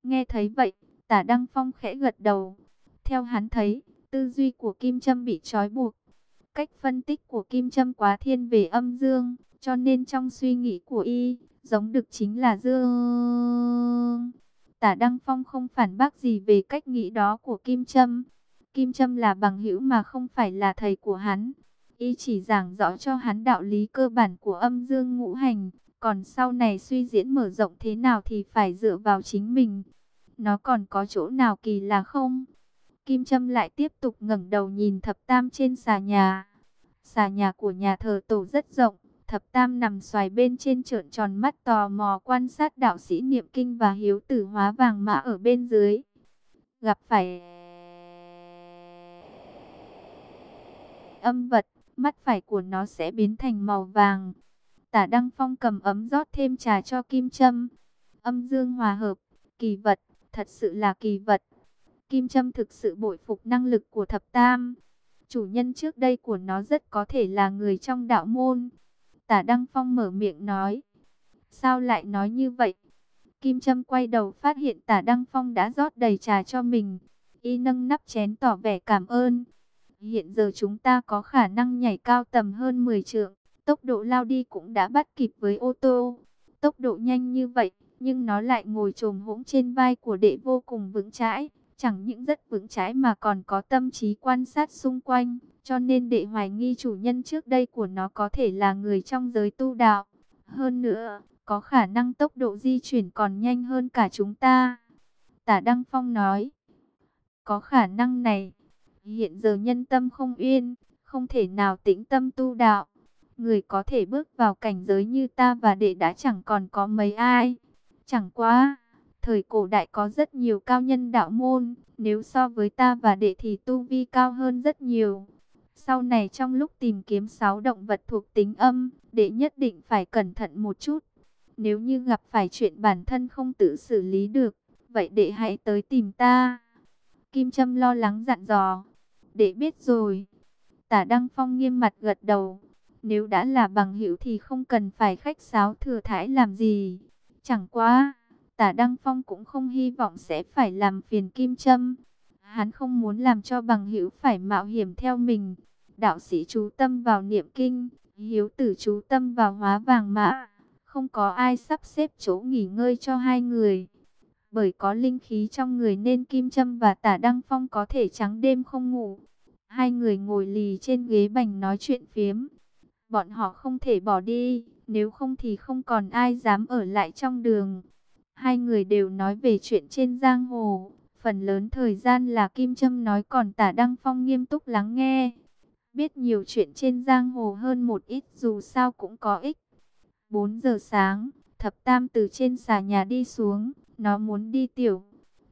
Nghe thấy vậy, tả Đăng Phong khẽ gật đầu. Theo hắn thấy, tư duy của Kim Trâm bị trói buộc. Cách phân tích của Kim Trâm quá thiên về âm dương, cho nên trong suy nghĩ của y, giống được chính là dương. Tả Đăng Phong không phản bác gì về cách nghĩ đó của Kim Trâm. Kim Trâm là bằng hữu mà không phải là thầy của hắn. Y chỉ giảng rõ cho hắn đạo lý cơ bản của âm dương ngũ hành, còn sau này suy diễn mở rộng thế nào thì phải dựa vào chính mình. Nó còn có chỗ nào kỳ là không? Kim Trâm lại tiếp tục ngẩng đầu nhìn thập tam trên xà nhà. Xà nhà của nhà thờ tổ rất rộng, thập tam nằm xoài bên trên trợn tròn mắt tò mò quan sát đạo sĩ niệm kinh và hiếu tử hóa vàng mã ở bên dưới. Gặp phải âm vật, mắt phải của nó sẽ biến thành màu vàng. Tả Đăng Phong cầm ấm rót thêm trà cho Kim Trâm. Âm dương hòa hợp, kỳ vật, thật sự là kỳ vật. Kim Trâm thực sự bội phục năng lực của thập tam. Chủ nhân trước đây của nó rất có thể là người trong đạo môn. Tả Đăng Phong mở miệng nói. Sao lại nói như vậy? Kim Trâm quay đầu phát hiện tả Đăng Phong đã rót đầy trà cho mình. Y nâng nắp chén tỏ vẻ cảm ơn. Hiện giờ chúng ta có khả năng nhảy cao tầm hơn 10 trượng. Tốc độ lao đi cũng đã bắt kịp với ô tô. Tốc độ nhanh như vậy, nhưng nó lại ngồi trồm hỗn trên vai của đệ vô cùng vững chãi. Chẳng những rất vững chãi mà còn có tâm trí quan sát xung quanh. Cho nên đệ hoài nghi chủ nhân trước đây của nó có thể là người trong giới tu đạo. Hơn nữa, có khả năng tốc độ di chuyển còn nhanh hơn cả chúng ta. Tả Đăng Phong nói, có khả năng này, hiện giờ nhân tâm không yên, không thể nào tĩnh tâm tu đạo. Người có thể bước vào cảnh giới như ta và đệ đã chẳng còn có mấy ai. Chẳng quá, thời cổ đại có rất nhiều cao nhân đạo môn, nếu so với ta và đệ thì tu vi cao hơn rất nhiều. Sau này trong lúc tìm kiếm sáu động vật thuộc tính âm, đệ nhất định phải cẩn thận một chút. Nếu như gặp phải chuyện bản thân không tự xử lý được, vậy đệ hãy tới tìm ta. Kim Trâm lo lắng dặn dò. Đệ biết rồi. Tả Đăng Phong nghiêm mặt gật đầu. Nếu đã là bằng hữu thì không cần phải khách sáo thừa thải làm gì. Chẳng quá, tả Đăng Phong cũng không hy vọng sẽ phải làm phiền Kim Trâm. Hắn không muốn làm cho bằng hữu phải mạo hiểm theo mình. Đạo sĩ chú tâm vào niệm kinh, hiếu tử chú tâm vào hóa vàng mã. Không có ai sắp xếp chỗ nghỉ ngơi cho hai người. Bởi có linh khí trong người nên Kim Trâm và Tả Đăng Phong có thể trắng đêm không ngủ. Hai người ngồi lì trên ghế bành nói chuyện phiếm. Bọn họ không thể bỏ đi, nếu không thì không còn ai dám ở lại trong đường. Hai người đều nói về chuyện trên giang hồ. Phần lớn thời gian là Kim Trâm nói còn Tả Đăng Phong nghiêm túc lắng nghe. Biết nhiều chuyện trên giang hồ hơn một ít dù sao cũng có ích. 4 giờ sáng, thập tam từ trên xà nhà đi xuống, nó muốn đi tiểu.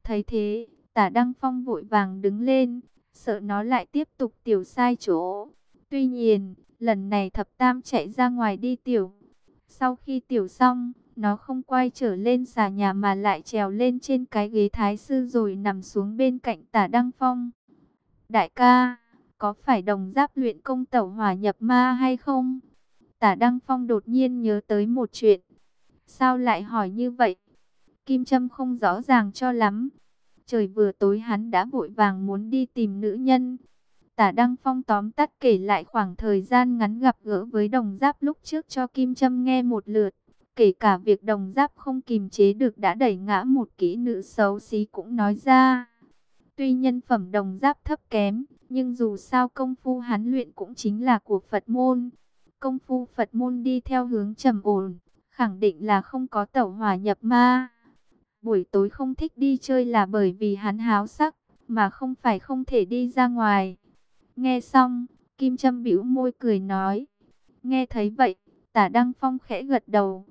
Thấy thế, tả Đăng Phong vội vàng đứng lên, sợ nó lại tiếp tục tiểu sai chỗ. Tuy nhiên, lần này thập tam chạy ra ngoài đi tiểu. Sau khi tiểu xong, nó không quay trở lên xà nhà mà lại trèo lên trên cái ghế thái sư rồi nằm xuống bên cạnh tả Đăng Phong. Đại ca, có phải đồng giáp luyện công tẩu hòa nhập ma hay không? Tả Đăng Phong đột nhiên nhớ tới một chuyện. Sao lại hỏi như vậy? Kim Trâm không rõ ràng cho lắm. Trời vừa tối hắn đã vội vàng muốn đi tìm nữ nhân. Tả Đăng Phong tóm tắt kể lại khoảng thời gian ngắn gặp gỡ với đồng giáp lúc trước cho Kim Trâm nghe một lượt. Kể cả việc đồng giáp không kìm chế được đã đẩy ngã một kỹ nữ xấu xí cũng nói ra. Tuy nhân phẩm đồng giáp thấp kém, nhưng dù sao công phu hắn luyện cũng chính là của Phật môn. Công phu Phật môn đi theo hướng trầm ổn, khẳng định là không có tẩu hỏa nhập ma. Buổi tối không thích đi chơi là bởi vì hắn háo sắc, mà không phải không thể đi ra ngoài. Nghe xong, Kim Trâm bĩu môi cười nói. Nghe thấy vậy, tả Đăng Phong khẽ gật đầu.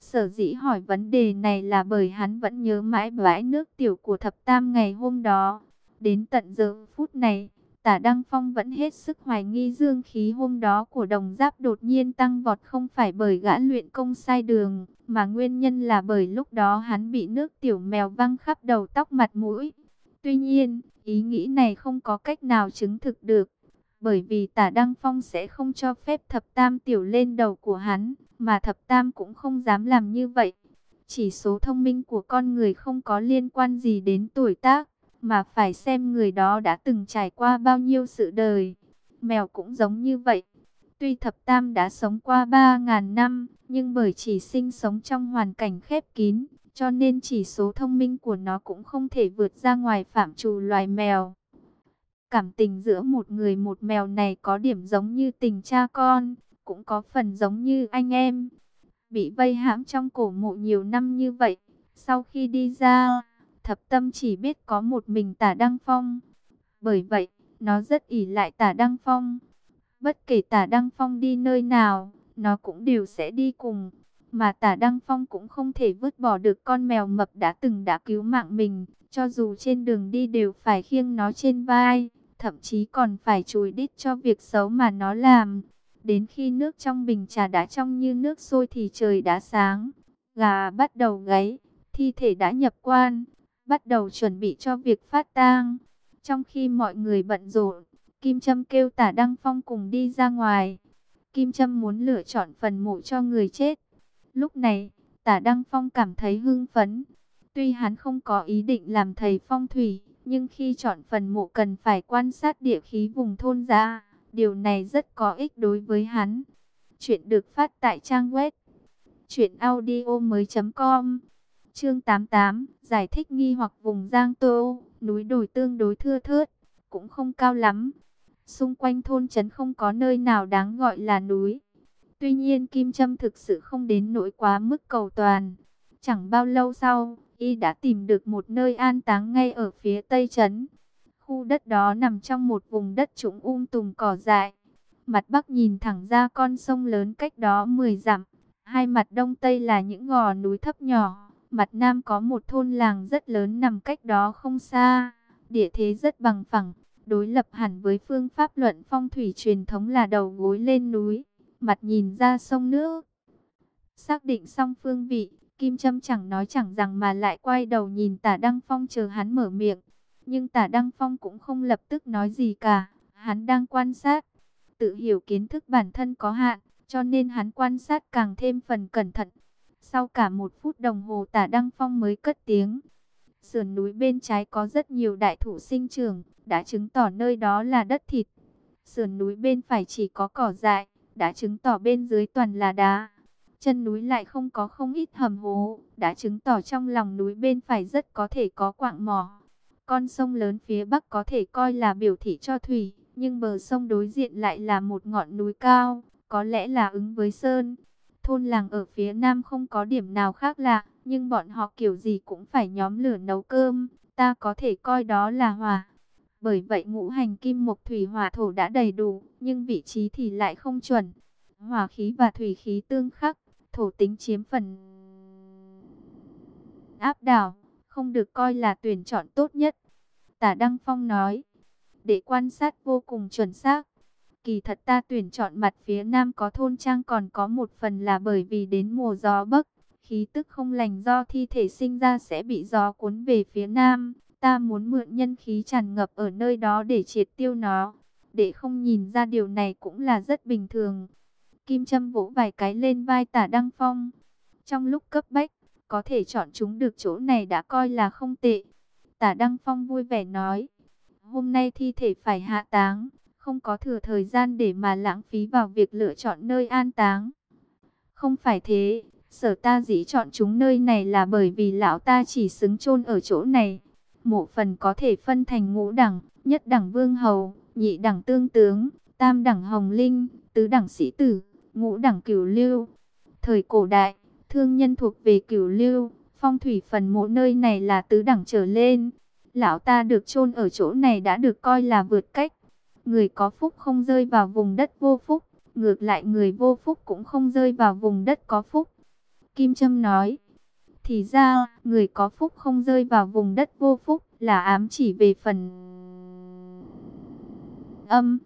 Sở dĩ hỏi vấn đề này là bởi hắn vẫn nhớ mãi bãi nước tiểu của thập tam ngày hôm đó. Đến tận giờ phút này, Tả Đăng Phong vẫn hết sức hoài nghi dương khí hôm đó của đồng giáp đột nhiên tăng vọt không phải bởi gã luyện công sai đường, mà nguyên nhân là bởi lúc đó hắn bị nước tiểu mèo văng khắp đầu tóc mặt mũi. Tuy nhiên, ý nghĩ này không có cách nào chứng thực được, bởi vì tả Đăng Phong sẽ không cho phép thập tam tiểu lên đầu của hắn, mà thập tam cũng không dám làm như vậy. Chỉ số thông minh của con người không có liên quan gì đến tuổi tác mà phải xem người đó đã từng trải qua bao nhiêu sự đời. Mèo cũng giống như vậy. Tuy thập tam đã sống qua 3.000 năm, nhưng bởi chỉ sinh sống trong hoàn cảnh khép kín, cho nên chỉ số thông minh của nó cũng không thể vượt ra ngoài phạm trù loài mèo. Cảm tình giữa một người một mèo này có điểm giống như tình cha con, cũng có phần giống như anh em. Bị vây hãm trong cổ mộ nhiều năm như vậy, sau khi đi ra, thập tâm chỉ biết có một mình tả Đăng Phong. Bởi vậy, nó rất ỉ lại tả Đăng Phong. Bất kể tả Đăng Phong đi nơi nào, nó cũng đều sẽ đi cùng. Mà tả Đăng Phong cũng không thể vứt bỏ được con mèo mập đã từng đã cứu mạng mình. Cho dù trên đường đi đều phải khiêng nó trên vai. thậm chí còn phải chùi đít cho việc xấu mà nó làm. Đến khi nước trong bình trà đã trong như nước sôi thì trời đã sáng, gà bắt đầu gáy, thi thể đã nhập quan, bắt đầu chuẩn bị cho việc phát tang. Trong khi mọi người bận rộn, Kim Trâm kêu tả Đăng Phong cùng đi ra ngoài. Kim Trâm muốn lựa chọn phần mộ cho người chết. Lúc này, tả Đăng Phong cảm thấy hưng phấn. Tuy hắn không có ý định làm thầy phong thủy, nhưng khi chọn phần mộ cần phải quan sát địa khí vùng thôn ra. Điều này rất có ích đối với hắn. Chuyện được phát tại trang web truyệnaudiomoi.com. Chương 88, giải thích nghi hoặc vùng Giang Tô, núi đồi tương đối thưa thớt, cũng không cao lắm. Xung quanh thôn trấn không có nơi nào đáng gọi là núi. Tuy nhiên Kim Trâm thực sự không đến nỗi quá mức cầu toàn. Chẳng bao lâu sau, y đã tìm được một nơi an táng ngay ở phía tây trấn. Khu đất đó nằm trong một vùng đất trũng um tùm cỏ dại. Mặt bắc nhìn thẳng ra con sông lớn cách đó 10 dặm. Hai mặt đông tây là những gò núi thấp nhỏ. Mặt nam có một thôn làng rất lớn nằm cách đó không xa. Địa thế rất bằng phẳng, đối lập hẳn với phương pháp luận phong thủy truyền thống là đầu gối lên núi, mặt nhìn ra sông nước. Xác định xong phương vị, Kim Trâm chẳng nói chẳng rằng mà lại quay đầu nhìn tả Đăng Phong chờ hắn mở miệng. Nhưng tả Đăng Phong cũng không lập tức nói gì cả, hắn đang quan sát. Tự hiểu kiến thức bản thân có hạn, cho nên hắn quan sát càng thêm phần cẩn thận. Sau cả một phút đồng hồ tả Đăng Phong mới cất tiếng. Sườn núi bên trái có rất nhiều đại thụ sinh trưởng, đã chứng tỏ nơi đó là đất thịt. Sườn núi bên phải chỉ có cỏ dại, đã chứng tỏ bên dưới toàn là đá. Chân núi lại không có không ít hầm hố, đã chứng tỏ trong lòng núi bên phải rất có thể có quạng mỏ. Con sông lớn phía bắc có thể coi là biểu thị cho thủy, nhưng bờ sông đối diện lại là một ngọn núi cao, có lẽ là ứng với sơn. Thôn làng ở phía nam không có điểm nào khác lạ, nhưng bọn họ kiểu gì cũng phải nhóm lửa nấu cơm, ta có thể coi đó là hòa. Bởi vậy ngũ hành kim mộc thủy hỏa thổ đã đầy đủ, nhưng vị trí thì lại không chuẩn. Hỏa khí và thủy khí tương khắc, thổ tính chiếm phần áp đảo, không được coi là tuyển chọn tốt nhất. Tả Đăng Phong nói, để quan sát vô cùng chuẩn xác. Kỳ thật ta tuyển chọn mặt phía nam có thôn trang còn có một phần là bởi vì đến mùa gió bấc, khí tức không lành do thi thể sinh ra sẽ bị gió cuốn về phía nam. Ta muốn mượn nhân khí tràn ngập ở nơi đó để triệt tiêu nó. Để không nhìn ra điều này cũng là rất bình thường. Kim châm vỗ vài cái lên vai tả Đăng Phong. Trong lúc cấp bách, có thể chọn chúng được chỗ này đã coi là không tệ. Tả Đăng Phong vui vẻ nói. Hôm nay thi thể phải hạ táng, không có thừa thời gian để mà lãng phí vào việc lựa chọn nơi an táng. Không phải thế, sở ta dĩ chọn chúng nơi này là bởi vì lão ta chỉ xứng chôn ở chỗ này. Mộ phần có thể phân thành ngũ đẳng, nhất đẳng vương hầu, nhị đẳng tương tướng, tam đẳng hồng linh, tứ đẳng sĩ tử, ngũ đẳng cửu lưu. Thời cổ đại, thương nhân thuộc về cửu lưu, phong thủy phần mộ nơi này là tứ đẳng trở lên. Lão ta được chôn ở chỗ này đã được coi là vượt cách. Người có phúc không rơi vào vùng đất vô phúc, ngược lại người vô phúc cũng không rơi vào vùng đất có phúc. Kim Trâm nói, thì ra, người có phúc không rơi vào vùng đất vô phúc là ám chỉ về phần âm.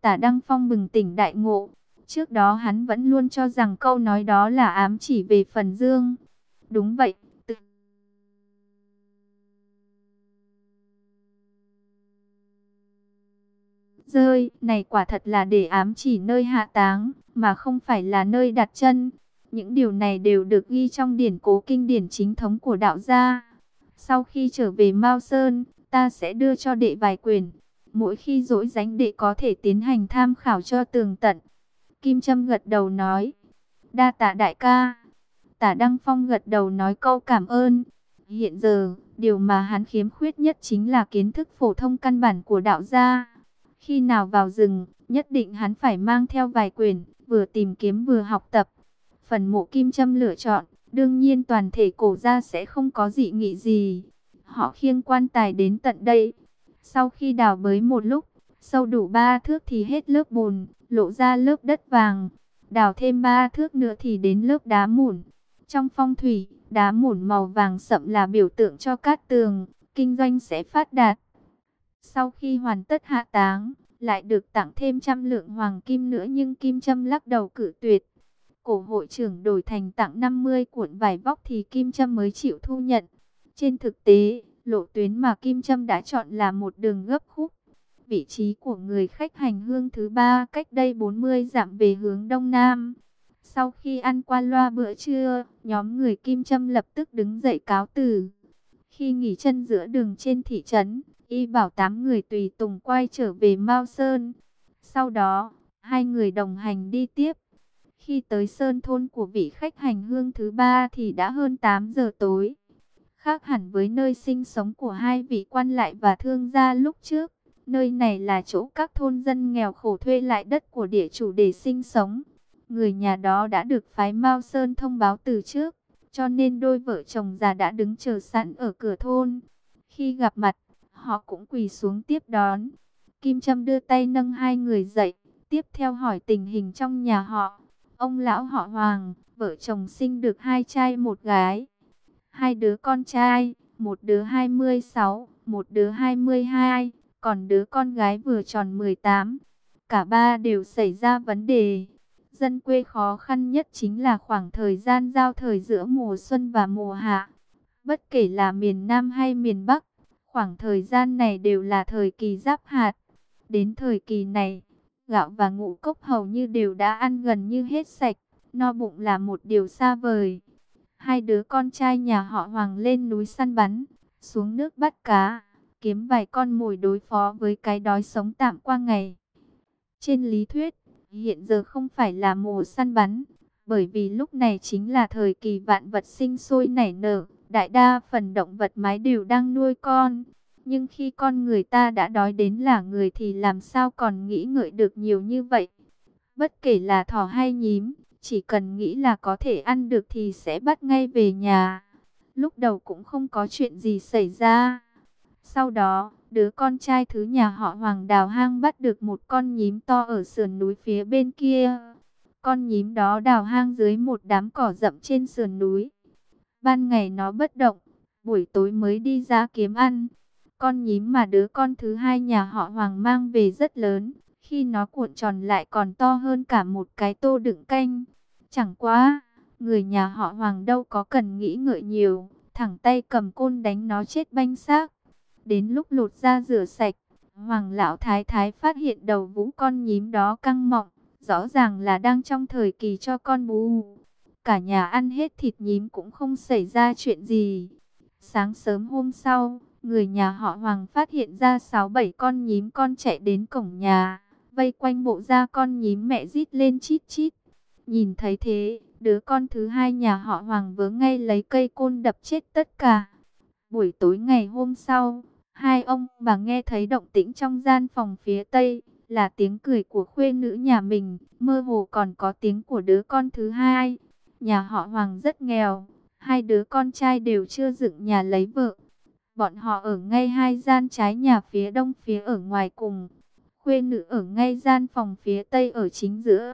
Tả Đăng Phong bừng tỉnh đại ngộ. Trước đó hắn vẫn luôn cho rằng câu nói đó là ám chỉ về phần dương. Đúng vậy, rơi, này quả thật là để ám chỉ nơi hạ táng, mà không phải là nơi đặt chân. Những điều này đều được ghi trong điển cố kinh điển chính thống của đạo gia. Sau khi trở về Mao Sơn, ta sẽ đưa cho đệ vài quyền. Mỗi khi dỗi dánh đệ có thể tiến hành tham khảo cho tường tận. Kim Trâm gật đầu nói. Đa tạ đại ca. Tả Đăng Phong gật đầu nói câu cảm ơn. Hiện giờ, điều mà hắn khiếm khuyết nhất chính là kiến thức phổ thông căn bản của đạo gia. Khi nào vào rừng, nhất định hắn phải mang theo vài quyền, vừa tìm kiếm vừa học tập. Phần mộ kim châm lựa chọn, đương nhiên toàn thể cổ gia sẽ không có dị nghị gì. Họ khiêng quan tài đến tận đây. Sau khi đào bới một lúc, sâu đủ ba thước thì hết lớp bùn, lộ ra lớp đất vàng. Đào thêm ba thước nữa thì đến lớp đá mủn. Trong phong thủy, đá mủn màu vàng sậm là biểu tượng cho cát tường, kinh doanh sẽ phát đạt. Sau khi hoàn tất hạ táng, lại được tặng thêm trăm lượng hoàng kim nữa nhưng Kim Trâm lắc đầu cử tuyệt. Cổ hội trưởng đổi thành tặng 50 cuộn vải vóc thì Kim Trâm mới chịu thu nhận. Trên thực tế, lộ tuyến mà Kim Trâm đã chọn là một đường gấp khúc. Vị trí của người khách hành hương thứ ba cách đây 40 dặm về hướng đông nam. Sau khi ăn qua loa bữa trưa, nhóm người Kim Trâm lập tức đứng dậy cáo từ. Khi nghỉ chân giữa đường trên thị trấn, y bảo tám người tùy tùng quay trở về Mao Sơn. Sau đó, hai người đồng hành đi tiếp. Khi tới Sơn thôn của vị khách hành hương thứ ba thì đã hơn 8 giờ tối. Khác hẳn với nơi sinh sống của hai vị quan lại và thương gia lúc trước. Nơi này là chỗ các thôn dân nghèo khổ thuê lại đất của địa chủ để sinh sống. Người nhà đó đã được phái Mao Sơn thông báo từ trước, cho nên đôi vợ chồng già đã đứng chờ sẵn ở cửa thôn. Khi gặp mặt, họ cũng quỳ xuống tiếp đón. Kim Trâm đưa tay nâng hai người dậy, tiếp theo hỏi tình hình trong nhà họ. Ông lão họ Hoàng, vợ chồng sinh được hai trai một gái. Hai đứa con trai, một đứa 26, một đứa 22, còn đứa con gái vừa tròn 18. Cả ba đều xảy ra vấn đề. Dân quê khó khăn nhất chính là khoảng thời gian giao thời giữa mùa xuân và mùa hạ. Bất kể là miền Nam hay miền Bắc, khoảng thời gian này đều là thời kỳ giáp hạt. Đến thời kỳ này, gạo và ngũ cốc hầu như đều đã ăn gần như hết sạch, no bụng là một điều xa vời. Hai đứa con trai nhà họ Hoàng lên núi săn bắn, xuống nước bắt cá, kiếm vài con mồi đối phó với cái đói sống tạm qua ngày. Trên lý thuyết, hiện giờ không phải là mùa săn bắn, bởi vì lúc này chính là thời kỳ vạn vật sinh sôi nảy nở, đại đa phần động vật mái đều đang nuôi con. Nhưng khi con người ta đã đói đến là người thì làm sao còn nghĩ ngợi được nhiều như vậy. Bất kể là thỏ hay nhím, chỉ cần nghĩ là có thể ăn được thì sẽ bắt ngay về nhà. Lúc đầu cũng không có chuyện gì xảy ra. Sau đó, đứa con trai thứ nhà họ Hoàng đào hang bắt được một con nhím to ở sườn núi phía bên kia. Con nhím đó đào hang dưới một đám cỏ rậm trên sườn núi. Ban ngày nó bất động, buổi tối mới đi ra kiếm ăn. Con nhím mà đứa con thứ hai nhà họ Hoàng mang về rất lớn. Khi nó cuộn tròn lại còn to hơn cả một cái tô đựng canh. Chẳng quá, người nhà họ Hoàng đâu có cần nghĩ ngợi nhiều. Thẳng tay cầm côn đánh nó chết banh xác. Đến lúc lột ra rửa sạch, Hoàng lão thái thái phát hiện đầu vũ con nhím đó căng mọng. Rõ ràng là đang trong thời kỳ cho con bú. Cả nhà ăn hết thịt nhím cũng không xảy ra chuyện gì. Sáng sớm hôm sau, người nhà họ Hoàng phát hiện ra 6-7 con nhím con chạy đến cổng nhà, vây quanh bộ da con nhím mẹ rít lên chít chít. Nhìn thấy thế, đứa con thứ hai nhà họ Hoàng vớ ngay lấy cây côn đập chết tất cả. Buổi tối ngày hôm sau, hai ông bà nghe thấy động tĩnh trong gian phòng phía tây, là tiếng cười của khuê nữ nhà mình, mơ hồ còn có tiếng của đứa con thứ hai. Nhà họ Hoàng rất nghèo, hai đứa con trai đều chưa dựng nhà lấy vợ. Bọn họ ở ngay hai gian trái nhà phía đông phía ở ngoài cùng. Khuê nữ ở ngay gian phòng phía tây ở chính giữa.